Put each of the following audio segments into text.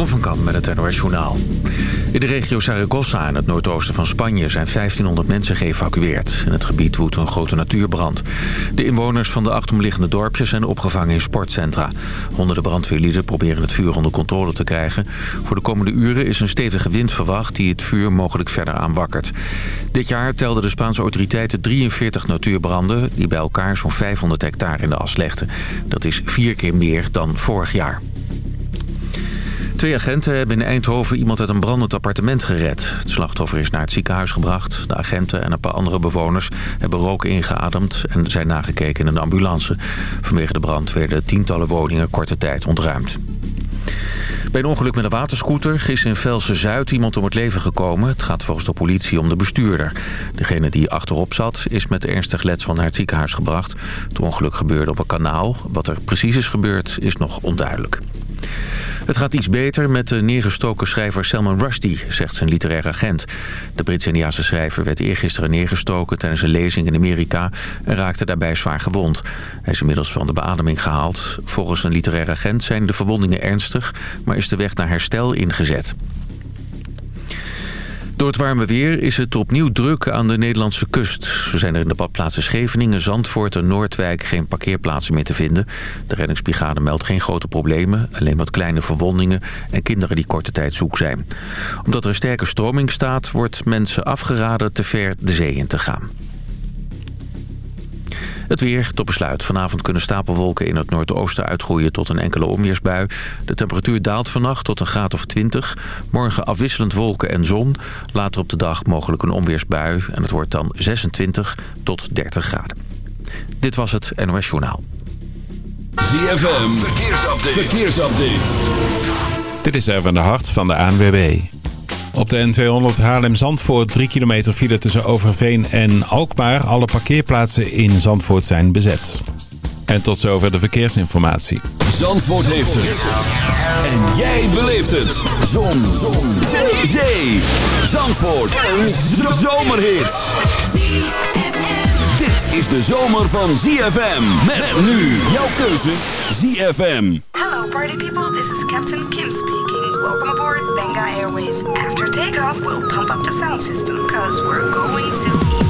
Jeroen van Kamp met het NOS Journaal. In de regio Zaragoza in het noordoosten van Spanje zijn 1500 mensen geëvacueerd. In het gebied woedt een grote natuurbrand. De inwoners van de achtomliggende dorpjes zijn opgevangen in sportcentra. Honderden brandweerlieden proberen het vuur onder controle te krijgen. Voor de komende uren is een stevige wind verwacht die het vuur mogelijk verder aanwakkert. Dit jaar telden de Spaanse autoriteiten 43 natuurbranden... die bij elkaar zo'n 500 hectare in de as legden. Dat is vier keer meer dan vorig jaar. Twee agenten hebben in Eindhoven iemand uit een brandend appartement gered. Het slachtoffer is naar het ziekenhuis gebracht. De agenten en een paar andere bewoners hebben rook ingeademd... en zijn nagekeken in een ambulance. Vanwege de brand werden tientallen woningen korte tijd ontruimd. Bij een ongeluk met een waterscooter is in Velsen-Zuid iemand om het leven gekomen. Het gaat volgens de politie om de bestuurder. Degene die achterop zat is met ernstig letsel naar het ziekenhuis gebracht. Het ongeluk gebeurde op een kanaal. Wat er precies is gebeurd is nog onduidelijk. Het gaat iets beter met de neergestoken schrijver Salman Rushdie, zegt zijn literair agent. De Brits-Indiaanse schrijver werd eergisteren neergestoken tijdens een lezing in Amerika en raakte daarbij zwaar gewond. Hij is inmiddels van de beademing gehaald. Volgens een literair agent zijn de verwondingen ernstig, maar is de weg naar herstel ingezet. Door het warme weer is het opnieuw druk aan de Nederlandse kust. Zo zijn er in de badplaatsen Scheveningen, Zandvoort en Noordwijk geen parkeerplaatsen meer te vinden. De reddingsbrigade meldt geen grote problemen, alleen wat kleine verwondingen en kinderen die korte tijd zoek zijn. Omdat er een sterke stroming staat, wordt mensen afgeraden te ver de zee in te gaan. Het weer tot besluit. Vanavond kunnen stapelwolken in het noordoosten uitgroeien tot een enkele onweersbui. De temperatuur daalt vannacht tot een graad of 20. Morgen afwisselend wolken en zon. Later op de dag mogelijk een onweersbui. En het wordt dan 26 tot 30 graden. Dit was het NOS Journaal. ZFM, verkeersupdate. verkeersupdate. Dit is Erwin de Hart van de ANWB. Op de N200 Haarlem-Zandvoort 3 kilometer file tussen Overveen en Alkmaar. Alle parkeerplaatsen in Zandvoort zijn bezet. En tot zover de verkeersinformatie. Zandvoort heeft het. En jij beleeft het. Zon. Zon. Zee. Zandvoort. Een zomerhit. Is de zomer van ZFM. Met nu jouw keuze ZFM. Hello party people, this is Captain Kim speaking. Welcome aboard Benga Airways. After takeoff, we'll pump up the sound system, cause we're going to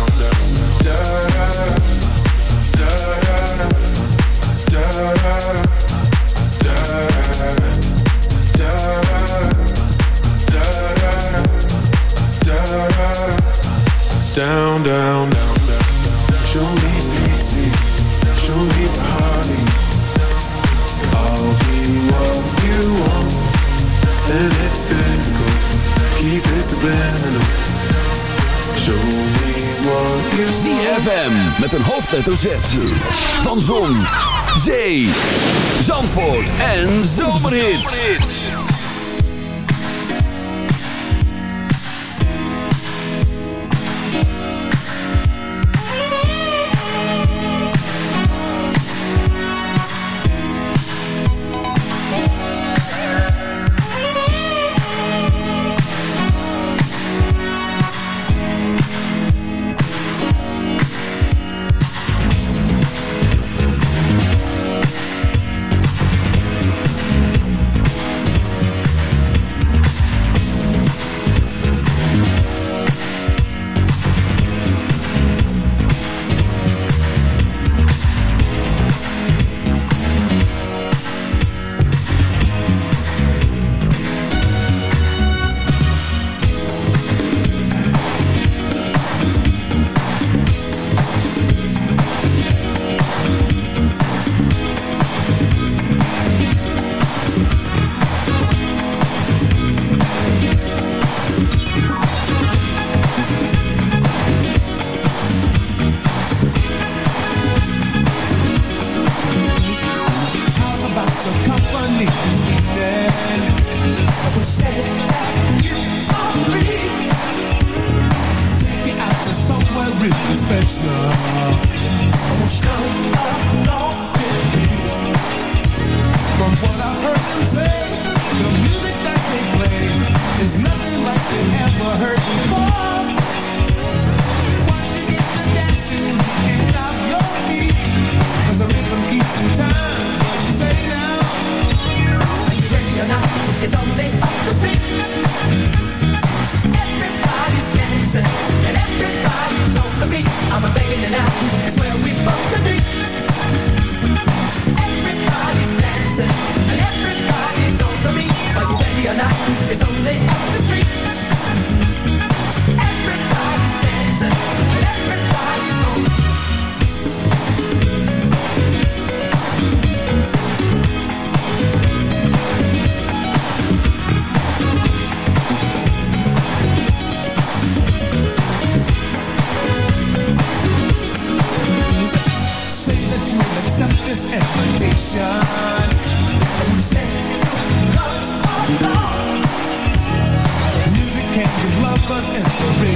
Down, down, down, down. Show me easy, show me party. I'll be what you want, and it's physical. Keep it subliminal. Show me what you want. ZFM met een hoofdletter Z. Van Zon, Zee, Zandvoort en Zomerhits.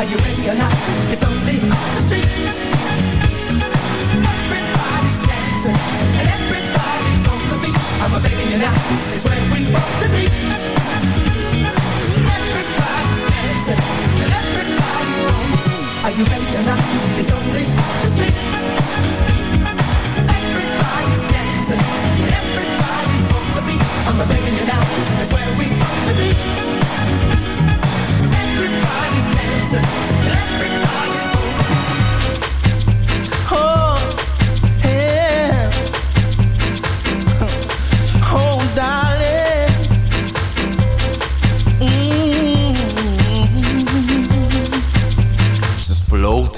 Are you ready?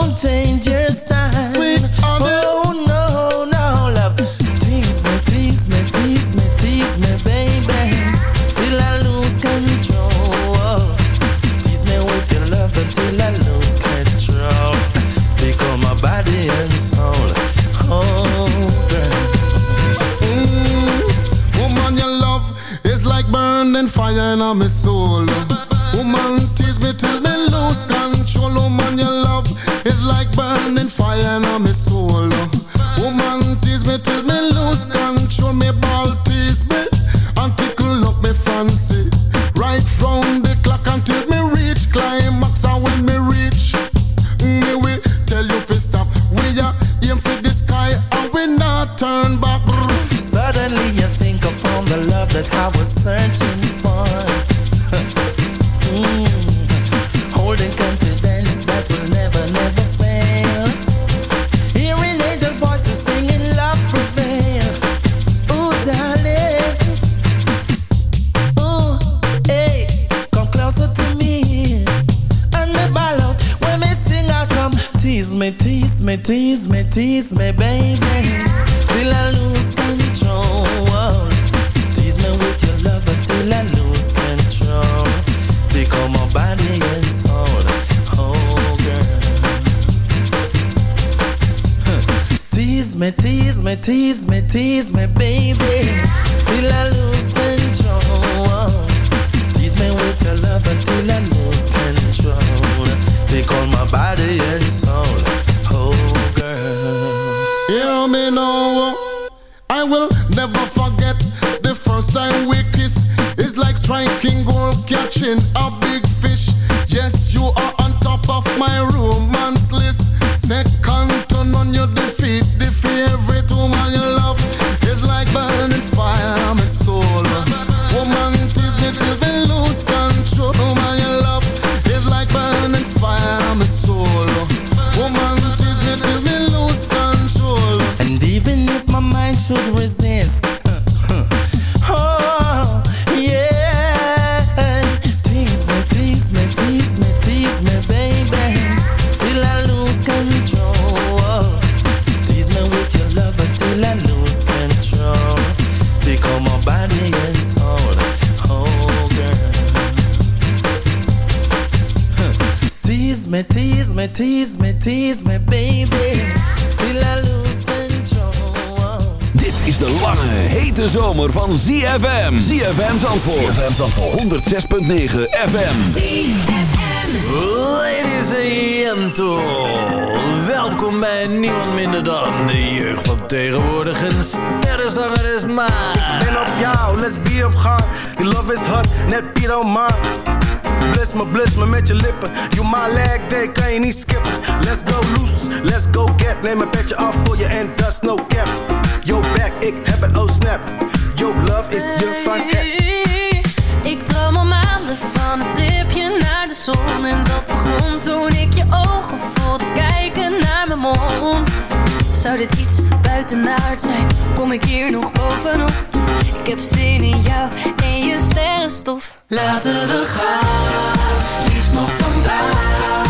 don't change your style. Sweet. Oh no, no, love. Tease me, tease me, tease me, tease me, baby, till I lose control. Tease me with your love until I lose control. Become my body and soul. Oh, girl. Mm, woman, your love is like burning fire in my soul. Woman, tease me till me lose like zomer van ZFM. ZFM Zandvoort. ZFM Zandvoort. 106.9 FM. Ladies and gentlemen, welkom bij niemand minder dan de jeugd van tegenwoordig. Een sterrenzanger is maar. Ben op jou, let's be op gang. Die love is hot, net Piet man. Bliss me, bliss me met je lippen. You my leg day, kan je niet skippen. Let's go loose, let's go get. Neem een petje af voor je en dat is no cap. Yo back, ik heb het, oh snap. Yo love is je van Ik droom al maanden van een tripje naar de zon En dat begon toen ik je ogen voelde kijken naar mijn mond Zou dit iets buitenaard zijn? Kom ik hier nog bovenop? Ik heb zin in jou en je sterrenstof Laten we gaan, liefst nog vandaag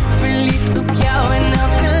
Verliefd op jou en elke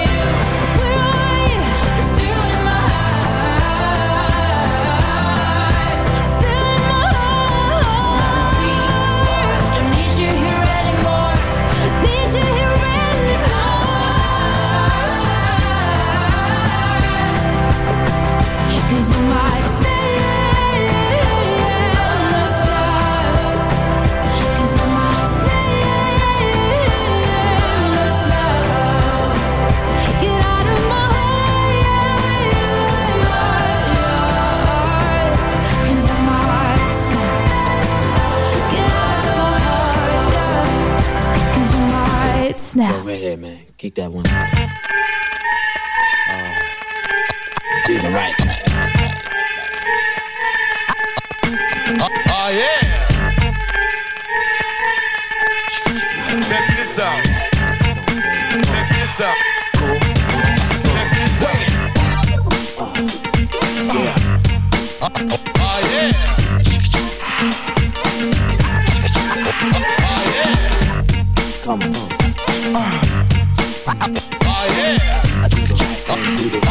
Snap Go right ahead, man. Keep that one. Oh, do the right thing. Oh, oh, yeah. Check this out. Check this out. Check this out. Oh, oh, yeah. Oh, yeah. Come on. Do the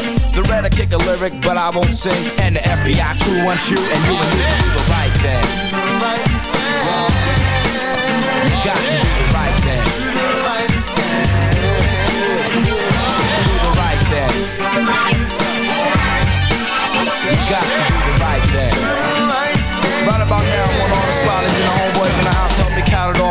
The red kick a lyric, but I won't sing. And the FBI crew wants you, and you and me to do the right thing.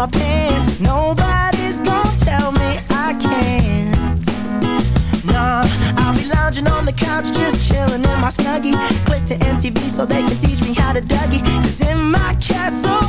my pants. Nobody's gonna tell me I can't. Nah, I'll be lounging on the couch, just chilling in my snuggie. Click to MTV so they can teach me how to Dougie. Cause in my castle,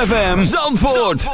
ZFM Zandvoort.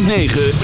106.9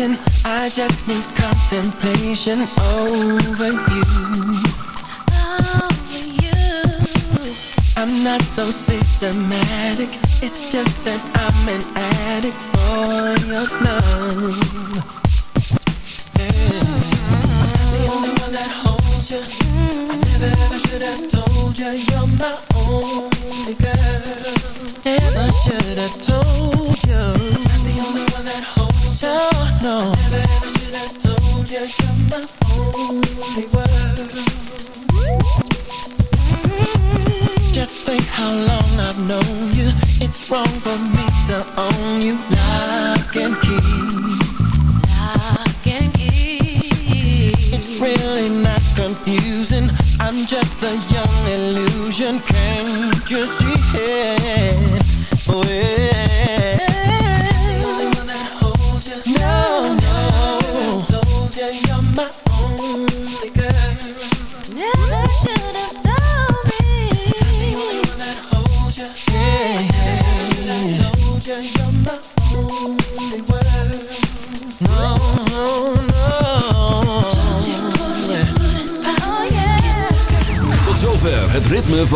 temptation. I just need contemplation over you. Over you. I'm not so systematic. It's just that I'm an addict for your love. Yeah. The only one that holds you I never ever should have told you on you